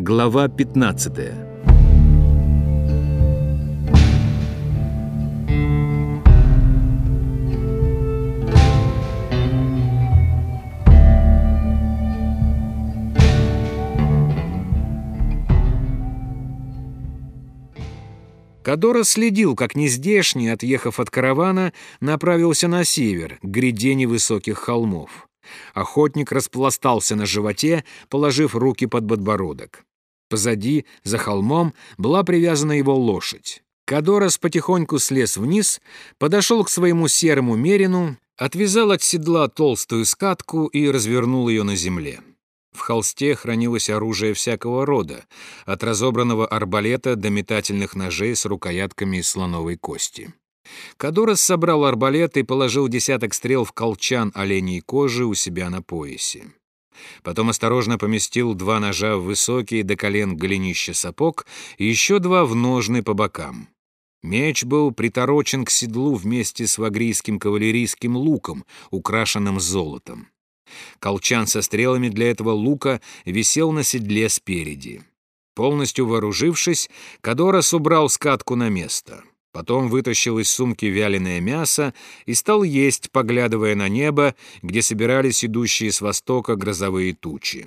Глава 15 Кадора следил, как нездешний, отъехав от каравана, направился на север, к гряде невысоких холмов. Охотник распластался на животе, положив руки под подбородок. Позади, за холмом, была привязана его лошадь. Кадорос потихоньку слез вниз, подошел к своему серому мерину, отвязал от седла толстую скатку и развернул ее на земле. В холсте хранилось оружие всякого рода, от разобранного арбалета до метательных ножей с рукоятками из слоновой кости. Кадорос собрал арбалет и положил десяток стрел в колчан оленей кожи у себя на поясе. Потом осторожно поместил два ножа в высокие до колен голенища сапог и еще два в ножны по бокам. Меч был приторочен к седлу вместе с вагрийским кавалерийским луком, украшенным золотом. Колчан со стрелами для этого лука висел на седле спереди. Полностью вооружившись, Кадорос убрал скатку на место. Потом вытащил из сумки вяленое мясо и стал есть, поглядывая на небо, где собирались идущие с востока грозовые тучи.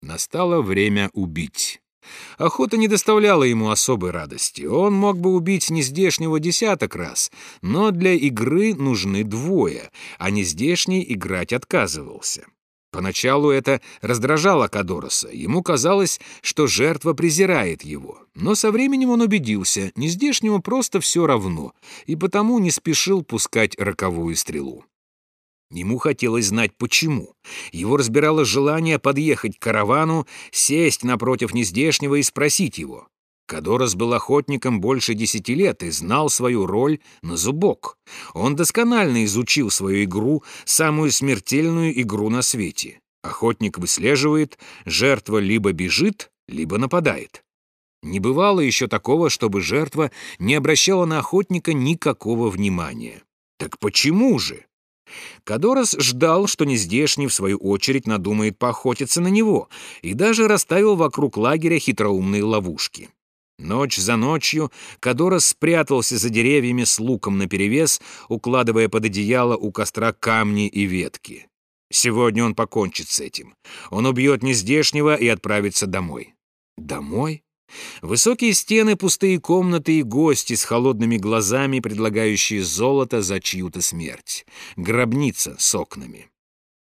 Настало время убить. Охота не доставляла ему особой радости. Он мог бы убить нездешнего десяток раз, но для игры нужны двое, а нездешний играть отказывался. Поначалу это раздражало Кадороса. Ему казалось, что жертва презирает его. Но со временем он убедился, нездешнему просто все равно, и потому не спешил пускать роковую стрелу. Ему хотелось знать, почему. Его разбирало желание подъехать к каравану, сесть напротив нездешнего и спросить его. Кадорос был охотником больше десяти лет и знал свою роль на зубок. Он досконально изучил свою игру, самую смертельную игру на свете. Охотник выслеживает, жертва либо бежит, либо нападает. Не бывало еще такого, чтобы жертва не обращала на охотника никакого внимания. Так почему же? Кадорос ждал, что нездешний, в свою очередь, надумает поохотиться на него, и даже расставил вокруг лагеря хитроумные ловушки. Ночь за ночью Кадорос спрятался за деревьями с луком наперевес, укладывая под одеяло у костра камни и ветки. Сегодня он покончит с этим. Он убьет нездешнего и отправится домой. Домой? Высокие стены, пустые комнаты и гости с холодными глазами, предлагающие золото за чью-то смерть. Гробница с окнами.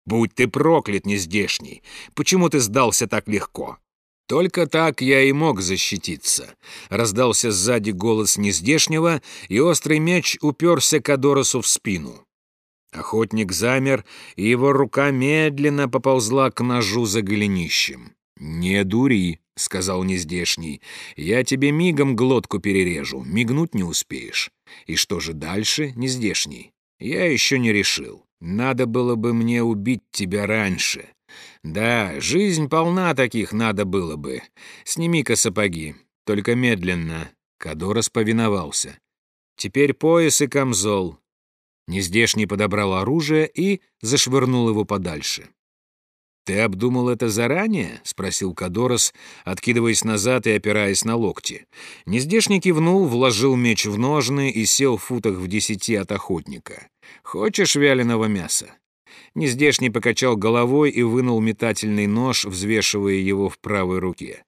«Будь ты проклят, нездешний! Почему ты сдался так легко?» «Только так я и мог защититься», — раздался сзади голос нездешнего, и острый меч уперся Кадоросу в спину. Охотник замер, и его рука медленно поползла к ножу за голенищем. «Не дури», — сказал нездешний. «Я тебе мигом глотку перережу, мигнуть не успеешь. И что же дальше, нездешний? Я еще не решил. Надо было бы мне убить тебя раньше. Да, жизнь полна таких, надо было бы. Сними-ка сапоги, только медленно». Кадорос повиновался. «Теперь пояс и камзол». Нездешний подобрал оружие и зашвырнул его подальше. «Ты обдумал это заранее?» — спросил Кадорос, откидываясь назад и опираясь на локти. Нездешний кивнул, вложил меч в ножны и сел в футах в десяти от охотника. «Хочешь вяленого мяса?» Нездешний покачал головой и вынул метательный нож, взвешивая его в правой руке.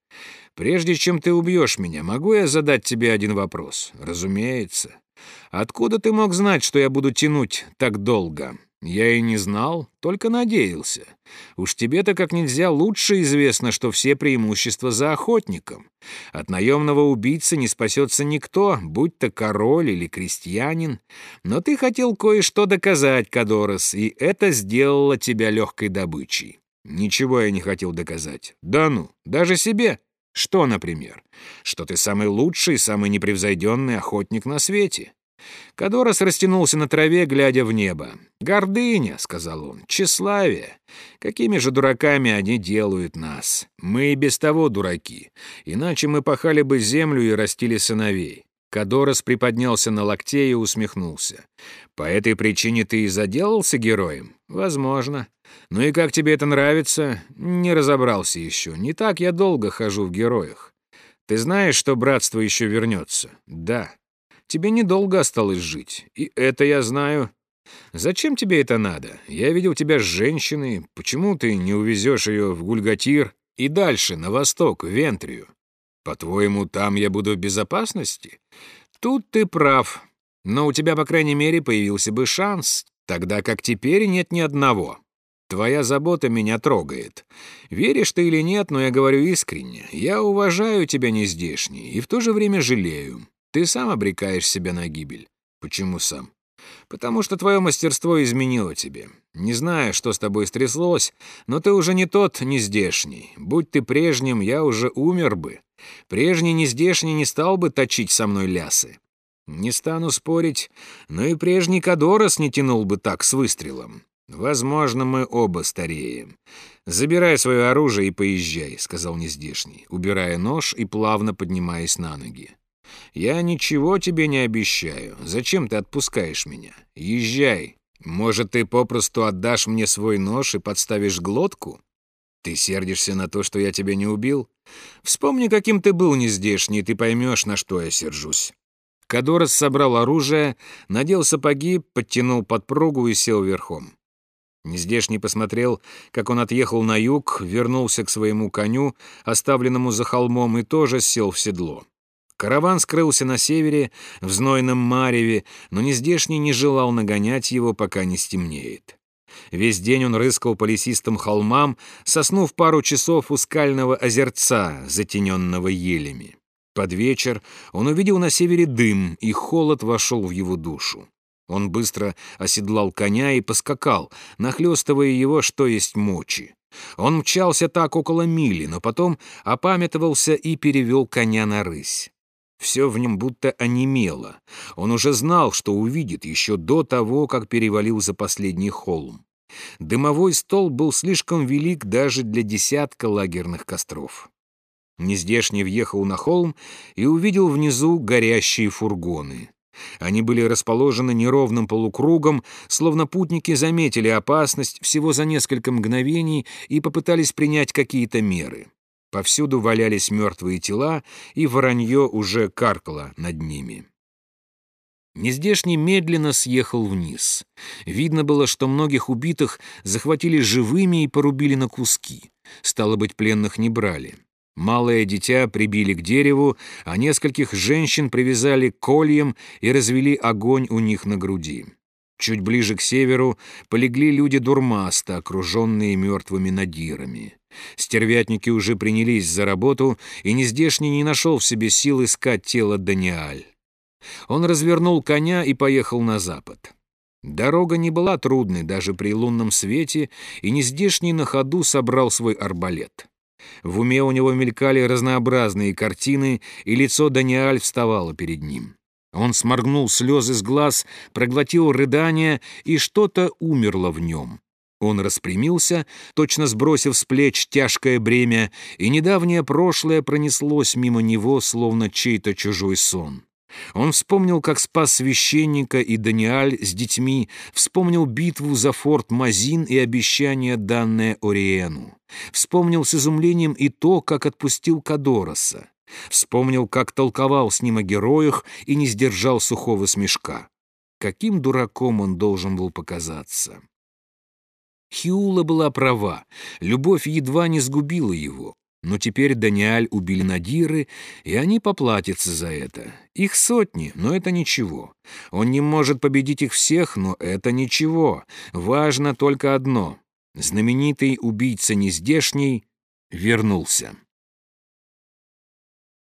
«Прежде чем ты убьешь меня, могу я задать тебе один вопрос?» «Разумеется. Откуда ты мог знать, что я буду тянуть так долго?» Я и не знал, только надеялся. Уж тебе-то как нельзя лучше известно, что все преимущества за охотником. От наемного убийцы не спасется никто, будь то король или крестьянин. Но ты хотел кое-что доказать, Кадорос, и это сделало тебя легкой добычей. Ничего я не хотел доказать. Да ну, даже себе. Что, например? Что ты самый лучший, самый непревзойденный охотник на свете. Кадорос растянулся на траве, глядя в небо. «Гордыня», — сказал он, — «тщеславие. Какими же дураками они делают нас? Мы и без того дураки. Иначе мы пахали бы землю и растили сыновей. Кадорос приподнялся на локте и усмехнулся. «По этой причине ты и заделался героем? Возможно. Ну и как тебе это нравится? Не разобрался еще. Не так я долго хожу в героях. Ты знаешь, что братство еще вернется? Да. Тебе недолго осталось жить. И это я знаю. Зачем тебе это надо? Я видел тебя с женщиной. Почему ты не увезешь ее в Гульгатир и дальше, на восток, в Вентрию? По-твоему, там я буду в безопасности? Тут ты прав. Но у тебя, по крайней мере, появился бы шанс, тогда как теперь нет ни одного. Твоя забота меня трогает. Веришь ты или нет, но я говорю искренне. Я уважаю тебя нездешний и в то же время жалею. Ты сам обрекаешь себя на гибель. Почему сам? Потому что твое мастерство изменило тебе. Не знаю, что с тобой стряслось, но ты уже не тот нездешний. Будь ты прежним, я уже умер бы. Прежний нездешний не стал бы точить со мной лясы. Не стану спорить, но и прежний Кадорос не тянул бы так с выстрелом. Возможно, мы оба стареем. Забирай свое оружие и поезжай, сказал нездешний, убирая нож и плавно поднимаясь на ноги. Я ничего тебе не обещаю. Зачем ты отпускаешь меня? Езжай. Может, ты попросту отдашь мне свой нож и подставишь глотку? Ты сердишься на то, что я тебя не убил? Вспомни, каким ты был нездешний, и ты поймешь, на что я сержусь. Кадорос собрал оружие, надел сапоги, подтянул подпругу и сел верхом. Нездешний посмотрел, как он отъехал на юг, вернулся к своему коню, оставленному за холмом, и тоже сел в седло. Караван скрылся на севере, в знойном мареве, но нездешний не желал нагонять его, пока не стемнеет. Весь день он рыскал по лесистым холмам, соснув пару часов у скального озерца, затененного елями. Под вечер он увидел на севере дым, и холод вошел в его душу. Он быстро оседлал коня и поскакал, нахлёстывая его, что есть мочи. Он мчался так около мили, но потом опамятовался и перевел коня на рысь. Все в нем будто онемело. Он уже знал, что увидит еще до того, как перевалил за последний холм. Дымовой стол был слишком велик даже для десятка лагерных костров. Нездешний въехал на холм и увидел внизу горящие фургоны. Они были расположены неровным полукругом, словно путники заметили опасность всего за несколько мгновений и попытались принять какие-то меры. Повсюду валялись мертвые тела, и воронье уже каркало над ними. Нездешний медленно съехал вниз. Видно было, что многих убитых захватили живыми и порубили на куски. Стало быть, пленных не брали. Малое дитя прибили к дереву, а нескольких женщин привязали к кольям и развели огонь у них на груди. Чуть ближе к северу полегли люди дурмаста, окруженные мертвыми надирами. Стервятники уже принялись за работу, и нездешний не нашел в себе сил искать тело Даниаль. Он развернул коня и поехал на запад. Дорога не была трудной даже при лунном свете, и нездешний на ходу собрал свой арбалет. В уме у него мелькали разнообразные картины, и лицо Даниаль вставало перед ним. Он сморгнул слезы с глаз, проглотил рыдания, и что-то умерло в нем. Он распрямился, точно сбросив с плеч тяжкое бремя, и недавнее прошлое пронеслось мимо него, словно чей-то чужой сон. Он вспомнил, как спас священника и Даниаль с детьми, вспомнил битву за форт Мазин и обещание, данное Ориену. Вспомнил с изумлением и то, как отпустил Кадороса. Вспомнил, как толковал с ним о героях и не сдержал сухого смешка. Каким дураком он должен был показаться. Хиула была права, любовь едва не сгубила его. Но теперь Даниаль убили Надиры, и они поплатятся за это. Их сотни, но это ничего. Он не может победить их всех, но это ничего. Важно только одно. Знаменитый убийца нездешний вернулся.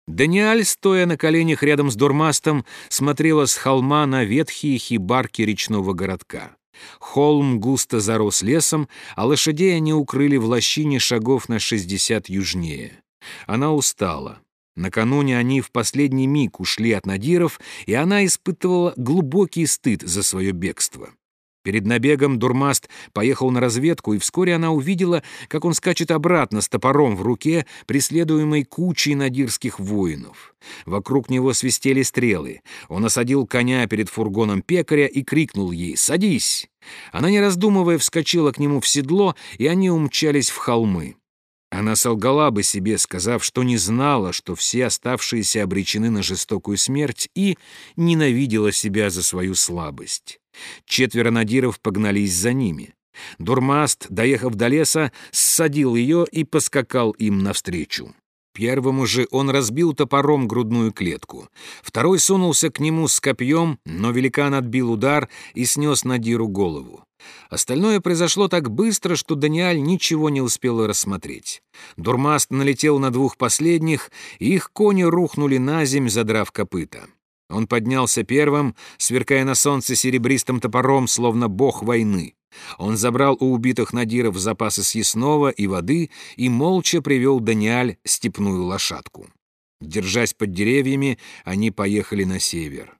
Даниаль, стоя на коленях рядом с Дурмастом, смотрела с холма на ветхие хибарки речного городка. Холм густо зарос лесом, а лошадей они укрыли в лощине шагов на шестьдесят южнее. Она устала. Накануне они в последний миг ушли от надиров, и она испытывала глубокий стыд за свое бегство. Перед набегом Дурмаст поехал на разведку, и вскоре она увидела, как он скачет обратно с топором в руке, преследуемой кучей надирских воинов. Вокруг него свистели стрелы. Он осадил коня перед фургоном пекаря и крикнул ей «Садись!». Она, не раздумывая, вскочила к нему в седло, и они умчались в холмы. Она солгала бы себе, сказав, что не знала, что все оставшиеся обречены на жестокую смерть, и ненавидела себя за свою слабость. Четверо надиров погнались за ними. Дурмаст, доехав до леса, ссадил ее и поскакал им навстречу. Первому же он разбил топором грудную клетку. Второй сунулся к нему с копьем, но великан отбил удар и снес Надиру голову. Остальное произошло так быстро, что Даниэль ничего не успел рассмотреть. Дурмаст налетел на двух последних, и их кони рухнули на земь, задрав копыта. Он поднялся первым, сверкая на солнце серебристым топором, словно бог войны. Он забрал у убитых надиров запасы съестного и воды и молча привел Даниаль степную лошадку. Держась под деревьями, они поехали на север.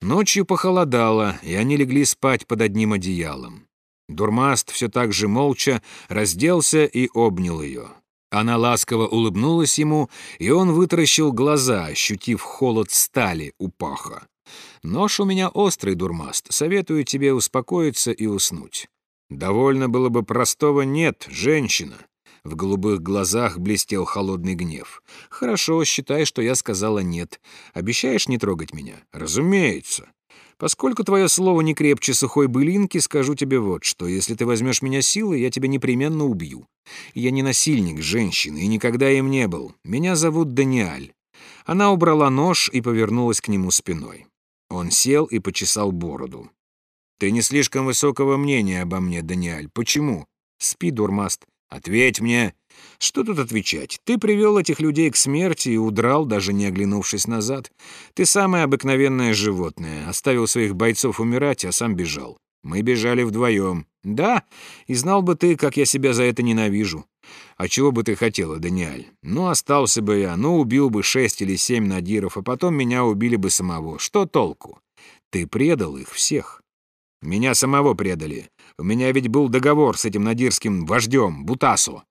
Ночью похолодало, и они легли спать под одним одеялом. Дурмаст все так же молча разделся и обнял ее. Она ласково улыбнулась ему, и он вытаращил глаза, ощутив холод стали у паха. «Нож у меня острый, дурмаст. Советую тебе успокоиться и уснуть». «Довольно было бы простого «нет», женщина». В голубых глазах блестел холодный гнев. «Хорошо, считай, что я сказала «нет». Обещаешь не трогать меня?» «Разумеется. Поскольку твое слово не крепче сухой былинки, скажу тебе вот что. Если ты возьмешь меня силой, я тебя непременно убью. Я не насильник женщины и никогда им не был. Меня зовут Даниаль». Она убрала нож и повернулась к нему спиной. Он сел и почесал бороду. «Ты не слишком высокого мнения обо мне, Даниаль. Почему?» «Спи, дурмаст. Ответь мне!» «Что тут отвечать? Ты привел этих людей к смерти и удрал, даже не оглянувшись назад. Ты самое обыкновенное животное. Оставил своих бойцов умирать, а сам бежал. Мы бежали вдвоем. Да, и знал бы ты, как я себя за это ненавижу. А чего бы ты хотела, Даниэль? Ну, остался бы я, ну, убил бы шесть или семь надиров, а потом меня убили бы самого. Что толку? Ты предал их всех. Меня самого предали. У меня ведь был договор с этим надирским вождем, Бутасо.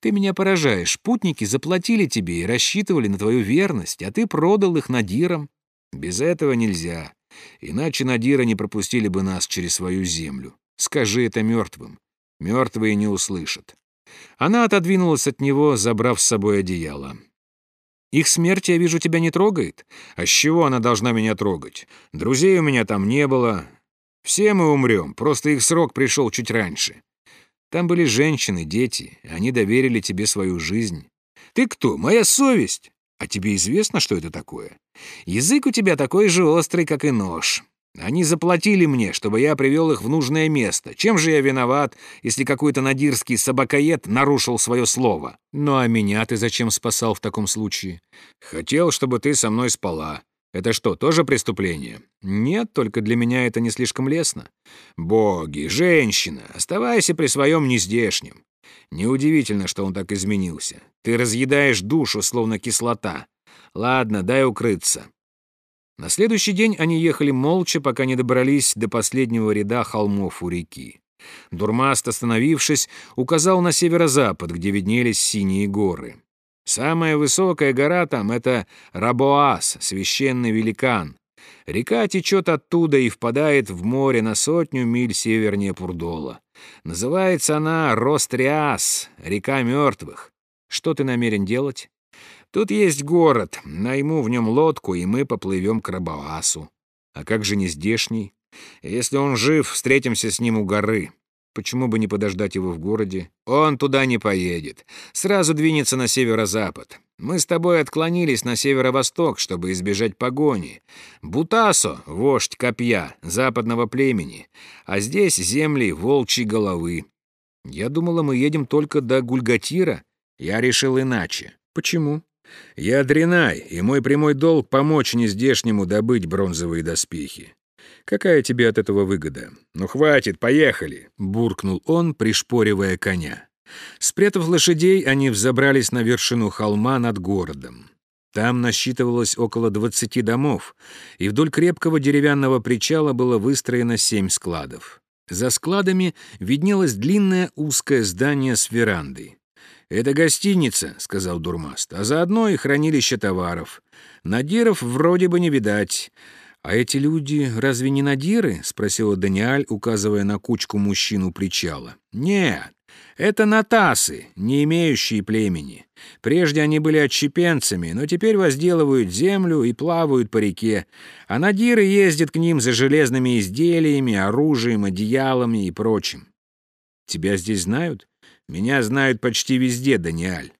Ты меня поражаешь. Путники заплатили тебе и рассчитывали на твою верность, а ты продал их надирам. Без этого нельзя. Иначе надира не пропустили бы нас через свою землю. Скажи это мертвым. Мертвые не услышат. Она отодвинулась от него, забрав с собой одеяло. Их смерть, я вижу, тебя не трогает. А с чего она должна меня трогать? Друзей у меня там не было. Все мы умрем, просто их срок пришел чуть раньше. Там были женщины, дети, они доверили тебе свою жизнь. Ты кто? Моя совесть. А тебе известно, что это такое? Язык у тебя такой же острый, как и нож. Они заплатили мне, чтобы я привел их в нужное место. Чем же я виноват, если какой-то надирский собакоед нарушил свое слово? Ну а меня ты зачем спасал в таком случае? Хотел, чтобы ты со мной спала. Это что, тоже преступление? Нет, только для меня это не слишком лестно. Боги, женщина, оставайся при своем нездешнем. Неудивительно, что он так изменился. Ты разъедаешь душу, словно кислота. Ладно, дай укрыться. На следующий день они ехали молча, пока не добрались до последнего ряда холмов у реки. Дурмаст, остановившись, указал на северо-запад, где виднелись синие горы. Самая высокая гора там — это Рабоас, священный великан. Река течет оттуда и впадает в море на сотню миль севернее Пурдола. Называется она Ростриас, река мертвых. Что ты намерен делать? Тут есть город, найму в нем лодку, и мы поплывем к Рабоасу. А как же не здешний? Если он жив, встретимся с ним у горы. Почему бы не подождать его в городе? Он туда не поедет. Сразу двинется на северо-запад. Мы с тобой отклонились на северо-восток, чтобы избежать погони. Бутасо — вождь копья, западного племени. А здесь земли волчьей головы. Я думала, мы едем только до Гульгатира. Я решил иначе. Почему? Я дренай, и мой прямой долг — помочь нездешнему добыть бронзовые доспехи. Какая тебе от этого выгода? Ну хватит, поехали!» — буркнул он, пришпоривая коня. Спрятав лошадей, они взобрались на вершину холма над городом. Там насчитывалось около двадцати домов, и вдоль крепкого деревянного причала было выстроено семь складов. За складами виднелось длинное узкое здание с верандой. «Это гостиница», — сказал Дурмаст, — «а заодно и хранилище товаров. Надиров вроде бы не видать. А эти люди разве не надиры?» — спросила Даниаль, указывая на кучку мужчин у причала. «Нет, это натасы, не имеющие племени. Прежде они были отщепенцами, но теперь возделывают землю и плавают по реке, а надиры ездят к ним за железными изделиями, оружием, одеялами и прочим. Тебя здесь знают? Меня знают почти везде, Даниаль.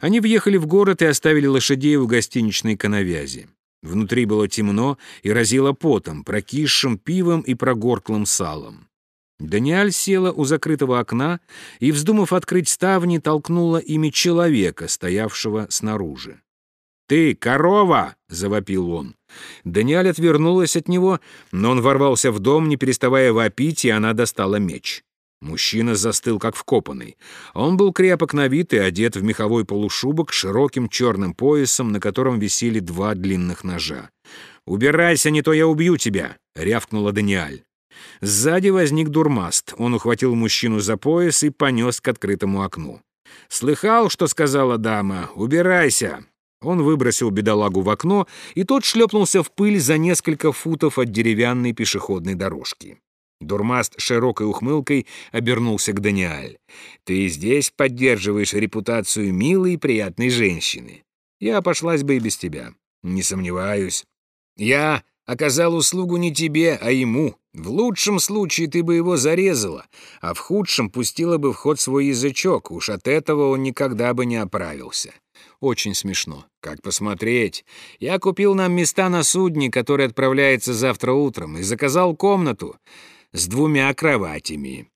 Они въехали в город и оставили лошадей у гостиничной коновязи. Внутри было темно и разило потом, прокисшим пивом и прогорклым салом. Даниэль села у закрытого окна и, вздумав открыть ставни, толкнула ими человека, стоявшего снаружи. «Ты, корова!» — завопил он. Даниэль отвернулась от него, но он ворвался в дом, не переставая вопить, и она достала меч. Мужчина застыл, как вкопанный. Он был крепок на вид и одет в меховой полушубок с широким черным поясом, на котором висели два длинных ножа. «Убирайся, не то я убью тебя!» — рявкнула Даниэль. Сзади возник дурмаст. Он ухватил мужчину за пояс и понес к открытому окну. «Слыхал, что сказала дама? Убирайся!» Он выбросил бедолагу в окно, и тот шлепнулся в пыль за несколько футов от деревянной пешеходной дорожки. Дурмаст широкой ухмылкой обернулся к Даниэль. «Ты здесь поддерживаешь репутацию милой и приятной женщины. Я пошлась бы и без тебя. Не сомневаюсь. Я оказал услугу не тебе, а ему. В лучшем случае ты бы его зарезала, а в худшем пустила бы в ход свой язычок. Уж от этого он никогда бы не оправился. Очень смешно. Как посмотреть? Я купил нам места на судне, который отправляется завтра утром, и заказал комнату с двумя кроватями.